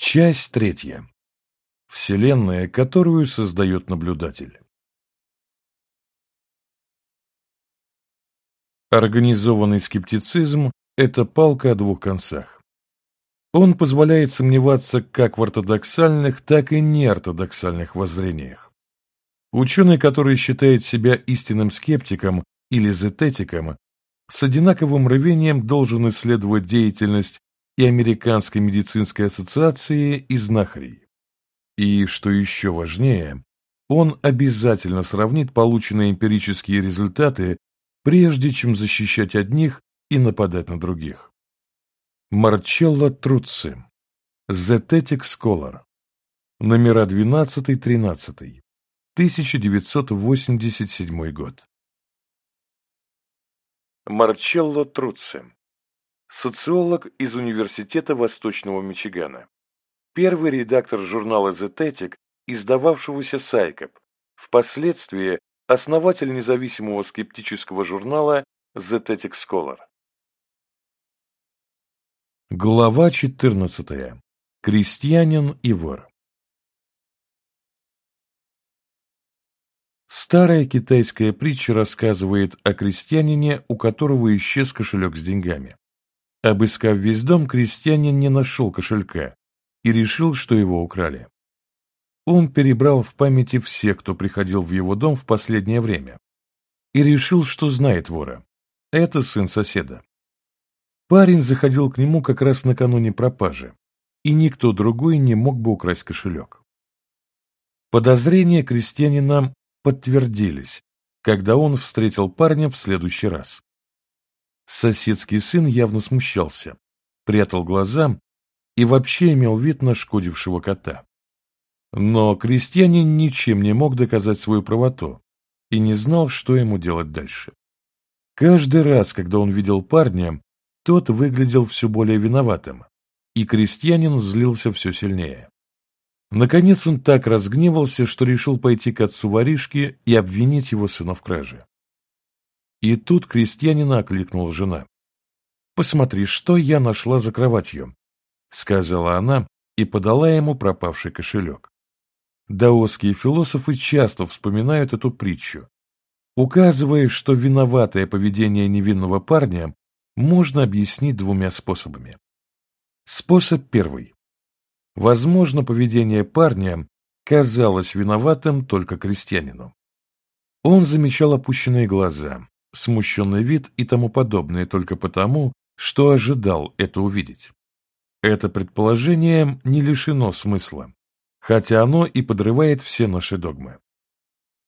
Часть третья. Вселенная, которую создает наблюдатель. Организованный скептицизм – это палка о двух концах. Он позволяет сомневаться как в ортодоксальных, так и неортодоксальных воззрениях. Ученый, который считает себя истинным скептиком или зететиком, с одинаковым рвением должен исследовать деятельность и Американской медицинской ассоциации и знахарей. И, что еще важнее, он обязательно сравнит полученные эмпирические результаты, прежде чем защищать одних и нападать на других. Марчелло Труцци, Zetetic Scholar, номера 12-13, 1987 год. Марчелло Труцци, социолог из Университета Восточного Мичигана, первый редактор журнала «Зететик», издававшегося Сайкоп, впоследствии основатель независимого скептического журнала «Зететик Scholar». Глава 14. Крестьянин и вор Старая китайская притча рассказывает о крестьянине, у которого исчез кошелек с деньгами. Обыскав весь дом, крестьянин не нашел кошелька и решил, что его украли. Он перебрал в памяти всех, кто приходил в его дом в последнее время, и решил, что знает вора. Это сын соседа. Парень заходил к нему как раз накануне пропажи, и никто другой не мог бы украсть кошелек. Подозрения крестьянина подтвердились, когда он встретил парня в следующий раз. Соседский сын явно смущался, прятал глаза и вообще имел вид нашкодившего кота. Но крестьянин ничем не мог доказать свою правоту и не знал, что ему делать дальше. Каждый раз, когда он видел парня, тот выглядел все более виноватым, и крестьянин злился все сильнее. Наконец он так разгневался, что решил пойти к отцу воришки и обвинить его сына в краже. И тут крестьянина окликнула жена. «Посмотри, что я нашла за кроватью», — сказала она и подала ему пропавший кошелек. Даосские философы часто вспоминают эту притчу, указывая, что виноватое поведение невинного парня можно объяснить двумя способами. Способ первый. Возможно, поведение парня казалось виноватым только крестьянину. Он замечал опущенные глаза, смущенный вид и тому подобное только потому, что ожидал это увидеть. Это предположение не лишено смысла, хотя оно и подрывает все наши догмы.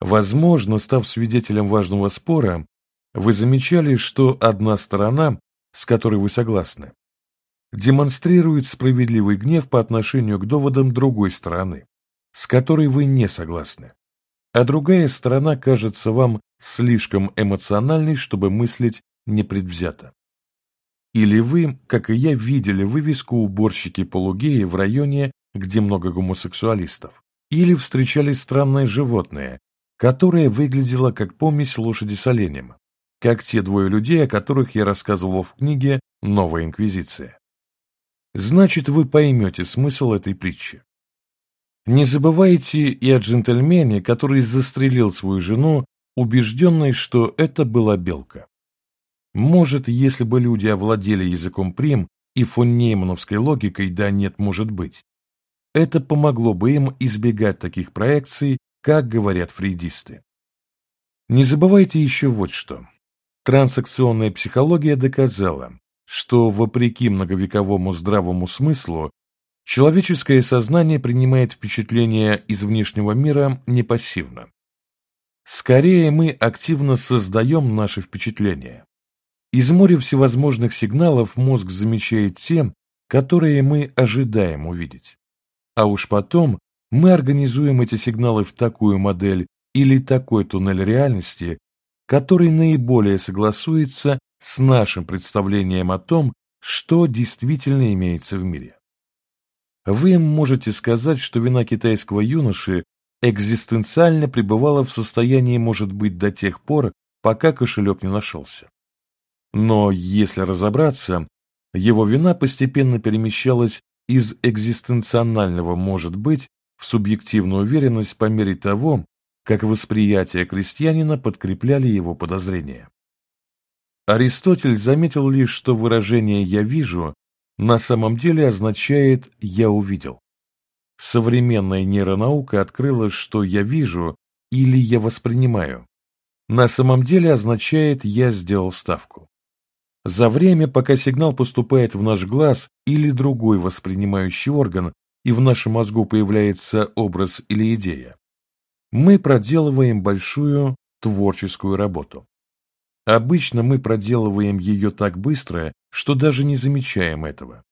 Возможно, став свидетелем важного спора, вы замечали, что одна сторона, с которой вы согласны, демонстрирует справедливый гнев по отношению к доводам другой стороны, с которой вы не согласны а другая сторона кажется вам слишком эмоциональной, чтобы мыслить непредвзято. Или вы, как и я, видели вывеску уборщики-полугеи в районе, где много гомосексуалистов, или встречали странное животное, которое выглядело как помесь лошади с оленем, как те двое людей, о которых я рассказывал в книге «Новая инквизиция». Значит, вы поймете смысл этой притчи. Не забывайте и о джентльмене, который застрелил свою жену, убежденный, что это была белка. Может, если бы люди овладели языком прим и фон Неймановской логикой «да нет, может быть», это помогло бы им избегать таких проекций, как говорят фрейдисты. Не забывайте еще вот что. Трансакционная психология доказала, что, вопреки многовековому здравому смыслу, Человеческое сознание принимает впечатления из внешнего мира не пассивно. Скорее мы активно создаем наши впечатления. Из моря всевозможных сигналов мозг замечает те, которые мы ожидаем увидеть. А уж потом мы организуем эти сигналы в такую модель или такой туннель реальности, который наиболее согласуется с нашим представлением о том, что действительно имеется в мире. Вы можете сказать, что вина китайского юноши экзистенциально пребывала в состоянии, может быть, до тех пор, пока кошелек не нашелся. Но, если разобраться, его вина постепенно перемещалась из экзистенционального может быть в субъективную уверенность по мере того, как восприятие крестьянина подкрепляли его подозрения. Аристотель заметил лишь, что выражение «я вижу» на самом деле означает «я увидел». Современная нейронаука открыла, что «я вижу» или «я воспринимаю» на самом деле означает «я сделал ставку». За время, пока сигнал поступает в наш глаз или другой воспринимающий орган, и в нашем мозгу появляется образ или идея, мы проделываем большую творческую работу. Обычно мы проделываем ее так быстро, что даже не замечаем этого.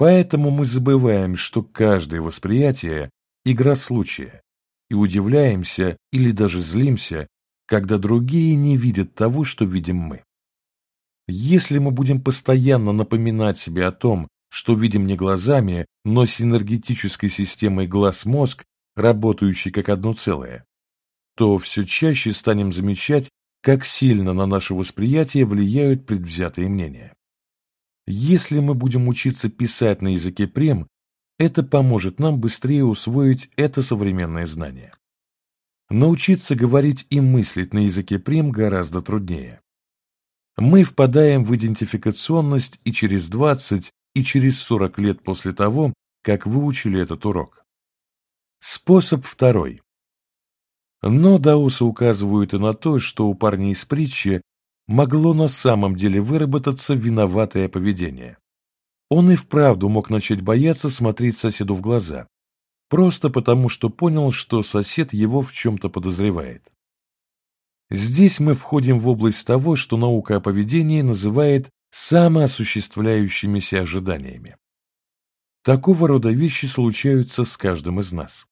Поэтому мы забываем, что каждое восприятие – игра случая, и удивляемся или даже злимся, когда другие не видят того, что видим мы. Если мы будем постоянно напоминать себе о том, что видим не глазами, но синергетической системой глаз-мозг, работающей как одно целое, то все чаще станем замечать, как сильно на наше восприятие влияют предвзятые мнения. Если мы будем учиться писать на языке прем, это поможет нам быстрее усвоить это современное знание. Научиться говорить и мыслить на языке прем гораздо труднее мы впадаем в идентификационность и через 20, и через 40 лет после того, как выучили этот урок. Способ второй. Но даусы указывают и на то, что у парня из притчи могло на самом деле выработаться виноватое поведение. Он и вправду мог начать бояться смотреть соседу в глаза, просто потому что понял, что сосед его в чем-то подозревает. Здесь мы входим в область того, что наука о поведении называет самоосуществляющимися ожиданиями. Такого рода вещи случаются с каждым из нас.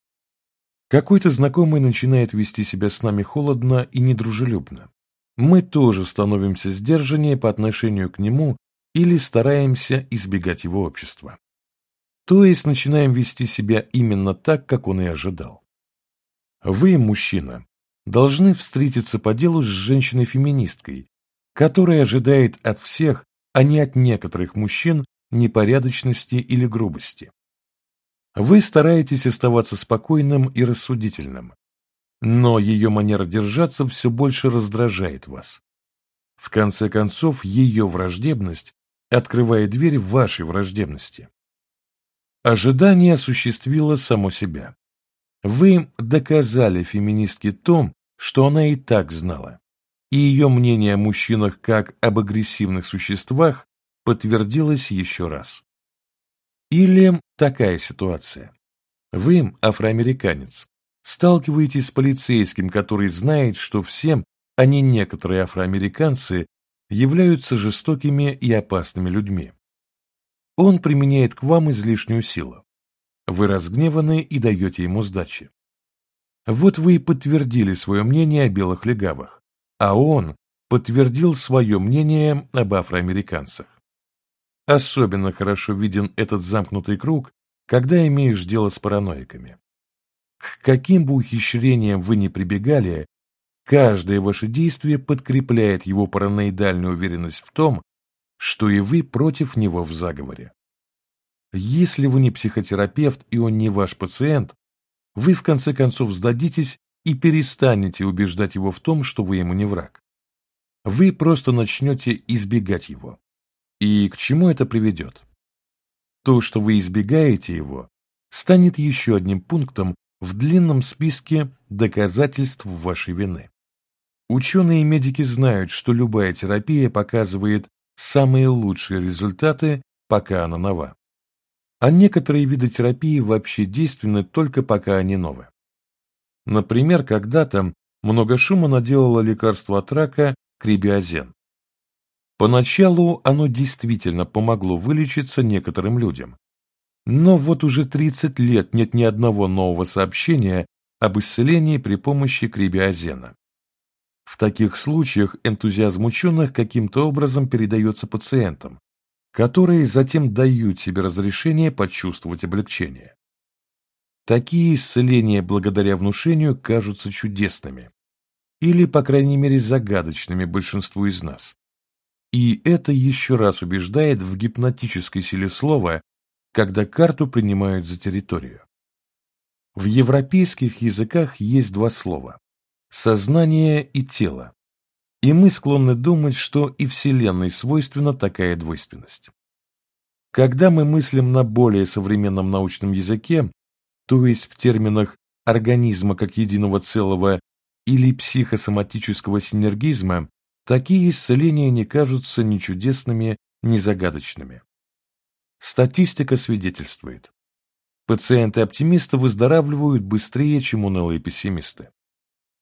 Какой-то знакомый начинает вести себя с нами холодно и недружелюбно. Мы тоже становимся сдержаннее по отношению к нему или стараемся избегать его общества. То есть начинаем вести себя именно так, как он и ожидал. Вы, мужчина, должны встретиться по делу с женщиной-феминисткой, которая ожидает от всех, а не от некоторых мужчин, непорядочности или грубости. Вы стараетесь оставаться спокойным и рассудительным, но ее манера держаться все больше раздражает вас. В конце концов, ее враждебность открывает дверь вашей враждебности. Ожидание осуществило само себя. Вы доказали феминистке том, что она и так знала, и ее мнение о мужчинах как об агрессивных существах подтвердилось еще раз. Или такая ситуация. Вы, афроамериканец, сталкиваетесь с полицейским, который знает, что всем, а не некоторые афроамериканцы, являются жестокими и опасными людьми. Он применяет к вам излишнюю силу. Вы разгневаны и даете ему сдачи. Вот вы и подтвердили свое мнение о белых легавых, а он подтвердил свое мнение об афроамериканцах. Особенно хорошо виден этот замкнутый круг, когда имеешь дело с параноиками. К каким бы ухищрениям вы ни прибегали, каждое ваше действие подкрепляет его параноидальную уверенность в том, что и вы против него в заговоре. Если вы не психотерапевт и он не ваш пациент, вы в конце концов сдадитесь и перестанете убеждать его в том, что вы ему не враг. Вы просто начнете избегать его. И к чему это приведет? То, что вы избегаете его, станет еще одним пунктом в длинном списке доказательств вашей вины. Ученые и медики знают, что любая терапия показывает самые лучшие результаты, пока она нова а некоторые виды терапии вообще действенны только пока они новы. Например, когда-то много шума наделало лекарство от рака крибиозен. Поначалу оно действительно помогло вылечиться некоторым людям. Но вот уже 30 лет нет ни одного нового сообщения об исцелении при помощи крибиозена. В таких случаях энтузиазм ученых каким-то образом передается пациентам, которые затем дают себе разрешение почувствовать облегчение. Такие исцеления благодаря внушению кажутся чудесными, или, по крайней мере, загадочными большинству из нас. И это еще раз убеждает в гипнотической силе слова когда карту принимают за территорию. В европейских языках есть два слова – сознание и тело. И мы склонны думать, что и Вселенной свойственна такая двойственность. Когда мы мыслим на более современном научном языке, то есть в терминах организма как единого целого или психосоматического синергизма, такие исцеления не кажутся ни чудесными, ни загадочными. Статистика свидетельствует. Пациенты-оптимисты выздоравливают быстрее, чем унылые пессимисты.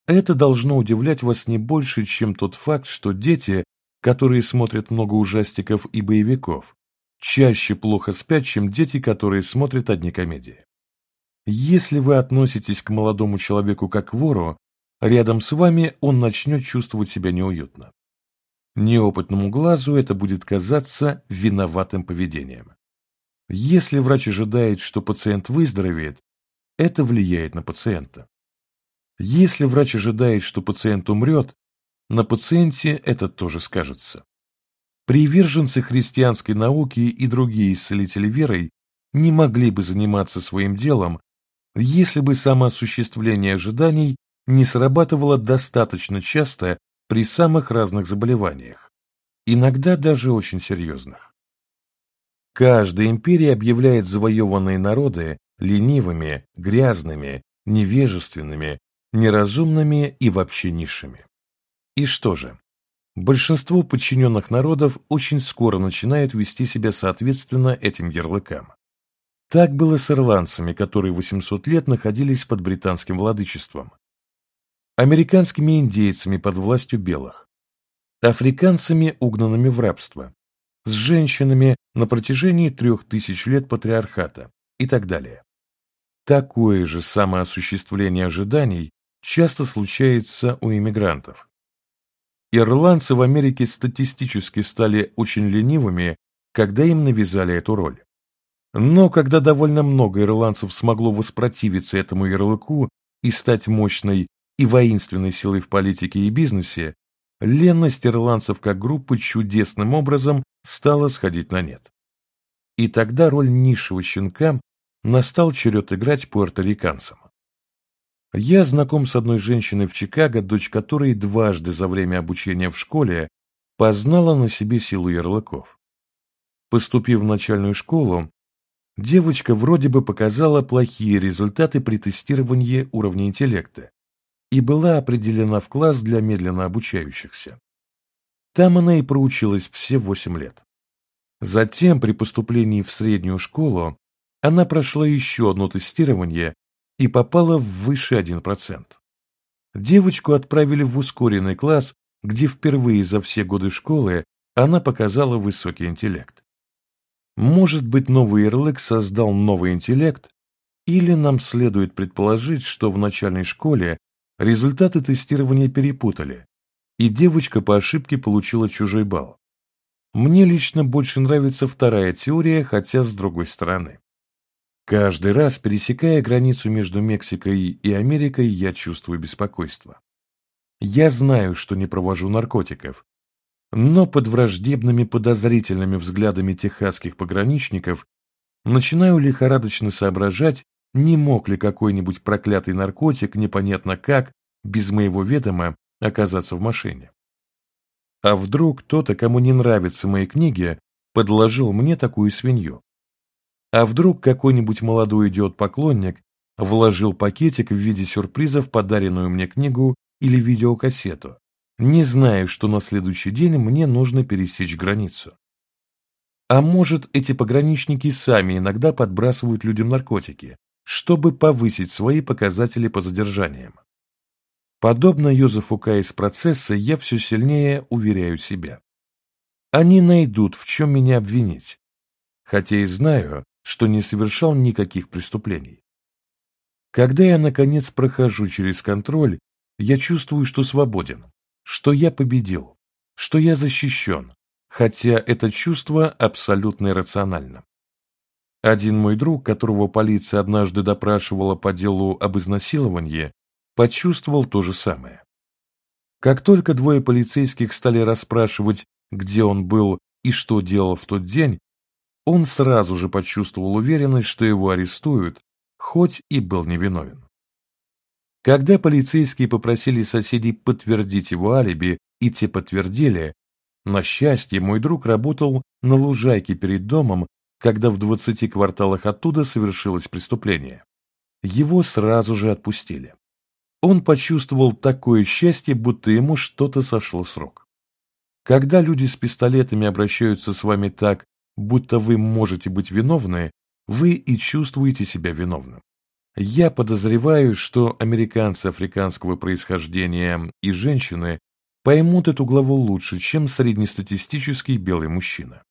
Это должно удивлять вас не больше, чем тот факт, что дети, которые смотрят много ужастиков и боевиков, чаще плохо спят, чем дети, которые смотрят одни комедии. Если вы относитесь к молодому человеку как к вору, рядом с вами он начнет чувствовать себя неуютно. Неопытному глазу это будет казаться виноватым поведением. Если врач ожидает, что пациент выздоровеет, это влияет на пациента. Если врач ожидает, что пациент умрет, на пациенте это тоже скажется. Приверженцы христианской науки и другие исцелители верой не могли бы заниматься своим делом, если бы самоосуществление ожиданий не срабатывало достаточно часто при самых разных заболеваниях, иногда даже очень серьезных. Каждая империя объявляет завоеванные народы ленивыми, грязными, невежественными, неразумными и вообще низшими. И что же? Большинство подчиненных народов очень скоро начинают вести себя соответственно этим ярлыкам. Так было с ирландцами, которые 800 лет находились под британским владычеством, американскими индейцами под властью белых, африканцами, угнанными в рабство, с женщинами на протяжении трех тысяч лет патриархата и так далее. Такое же самоосуществление ожиданий часто случается у иммигрантов. Ирландцы в Америке статистически стали очень ленивыми, когда им навязали эту роль. Но когда довольно много ирландцев смогло воспротивиться этому ярлыку и стать мощной и воинственной силой в политике и бизнесе, ленность ирландцев как группы чудесным образом стала сходить на нет. И тогда роль низшего щенка настал черед играть пуэрториканцам. Я знаком с одной женщиной в Чикаго, дочь которой дважды за время обучения в школе познала на себе силу ярлыков. Поступив в начальную школу, девочка вроде бы показала плохие результаты при тестировании уровня интеллекта и была определена в класс для медленно обучающихся. Там она и проучилась все восемь лет. Затем, при поступлении в среднюю школу, она прошла еще одно тестирование и попала в выше 1%. Девочку отправили в ускоренный класс, где впервые за все годы школы она показала высокий интеллект. Может быть, новый ярлык создал новый интеллект, или нам следует предположить, что в начальной школе результаты тестирования перепутали, и девочка по ошибке получила чужой балл. Мне лично больше нравится вторая теория, хотя с другой стороны. Каждый раз, пересекая границу между Мексикой и Америкой, я чувствую беспокойство. Я знаю, что не провожу наркотиков, но под враждебными подозрительными взглядами техасских пограничников начинаю лихорадочно соображать, не мог ли какой-нибудь проклятый наркотик непонятно как, без моего ведома, оказаться в машине. А вдруг кто-то, кому не нравятся мои книги, подложил мне такую свинью? А вдруг какой-нибудь молодой идиот-поклонник вложил пакетик в виде сюрприза в подаренную мне книгу или видеокассету, не знаю, что на следующий день мне нужно пересечь границу. А может, эти пограничники сами иногда подбрасывают людям наркотики, чтобы повысить свои показатели по задержаниям. Подобно Йозефу К. из процесса, я все сильнее уверяю себя. Они найдут, в чем меня обвинить, хотя и знаю, что не совершал никаких преступлений. Когда я, наконец, прохожу через контроль, я чувствую, что свободен, что я победил, что я защищен, хотя это чувство абсолютно иррационально. Один мой друг, которого полиция однажды допрашивала по делу об изнасиловании, почувствовал то же самое. Как только двое полицейских стали расспрашивать, где он был и что делал в тот день, он сразу же почувствовал уверенность, что его арестуют, хоть и был невиновен. Когда полицейские попросили соседей подтвердить его алиби, и те подтвердили, на счастье мой друг работал на лужайке перед домом, когда в двадцати кварталах оттуда совершилось преступление. Его сразу же отпустили. Он почувствовал такое счастье, будто ему что-то сошло с рук. Когда люди с пистолетами обращаются с вами так, будто вы можете быть виновны, вы и чувствуете себя виновным. Я подозреваю, что американцы африканского происхождения и женщины поймут эту главу лучше, чем среднестатистический белый мужчина.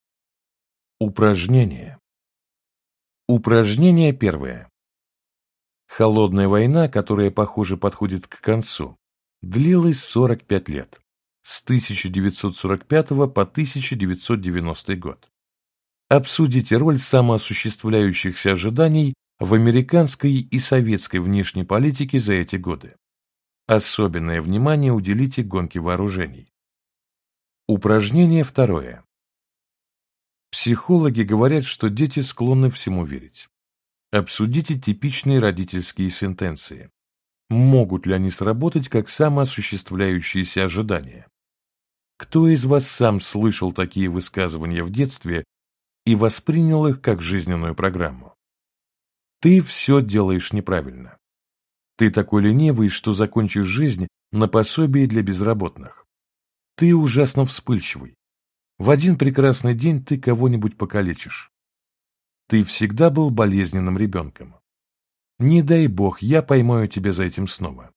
Упражнение. Упражнение первое. Холодная война, которая, похоже, подходит к концу, длилась 45 лет, с 1945 по 1990 год. Обсудите роль самоосуществляющихся ожиданий в американской и советской внешней политике за эти годы. Особенное внимание уделите гонке вооружений. Упражнение второе. Психологи говорят, что дети склонны всему верить. Обсудите типичные родительские сентенции. Могут ли они сработать как самоосуществляющиеся ожидания? Кто из вас сам слышал такие высказывания в детстве и воспринял их как жизненную программу? Ты все делаешь неправильно. Ты такой ленивый, что закончишь жизнь на пособии для безработных. Ты ужасно вспыльчивый. В один прекрасный день ты кого-нибудь покалечишь. Ты всегда был болезненным ребенком. Не дай бог, я поймаю тебя за этим снова.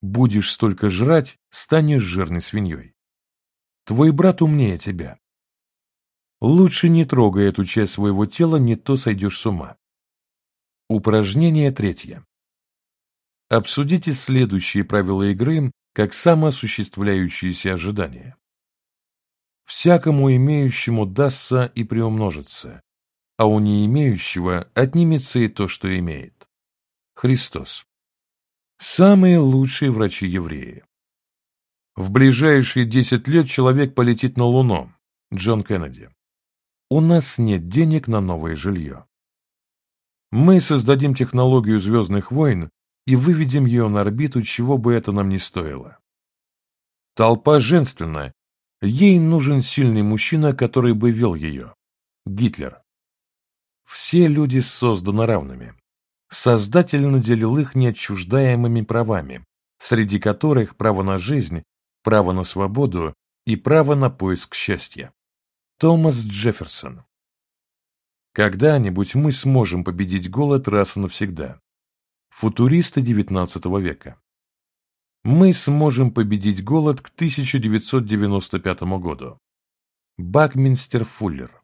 Будешь столько жрать, станешь жирной свиньей. Твой брат умнее тебя. Лучше не трогай эту часть своего тела, не то сойдешь с ума. Упражнение третье. Обсудите следующие правила игры как самоосуществляющиеся ожидания. Всякому имеющему дастся и приумножится, а у не имеющего отнимется и то, что имеет. Христос. Самые лучшие врачи-евреи. В ближайшие 10 лет человек полетит на Луну. Джон Кеннеди. У нас нет денег на новое жилье. Мы создадим технологию звездных войн и выведем ее на орбиту, чего бы это нам ни стоило. Толпа женственная. Ей нужен сильный мужчина, который бы вел ее. Гитлер. Все люди созданы равными. Создатель наделил их неотчуждаемыми правами, среди которых право на жизнь, право на свободу и право на поиск счастья. Томас Джефферсон Когда-нибудь мы сможем победить голод раз и навсегда. Футуристы XIX века Мы сможем победить голод к 1995 году. Бакминстер Фуллер